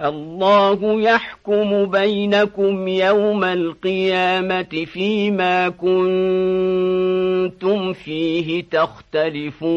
الله يحكم بينكم يوم القيامة فيما كنتم فيه تختلفون.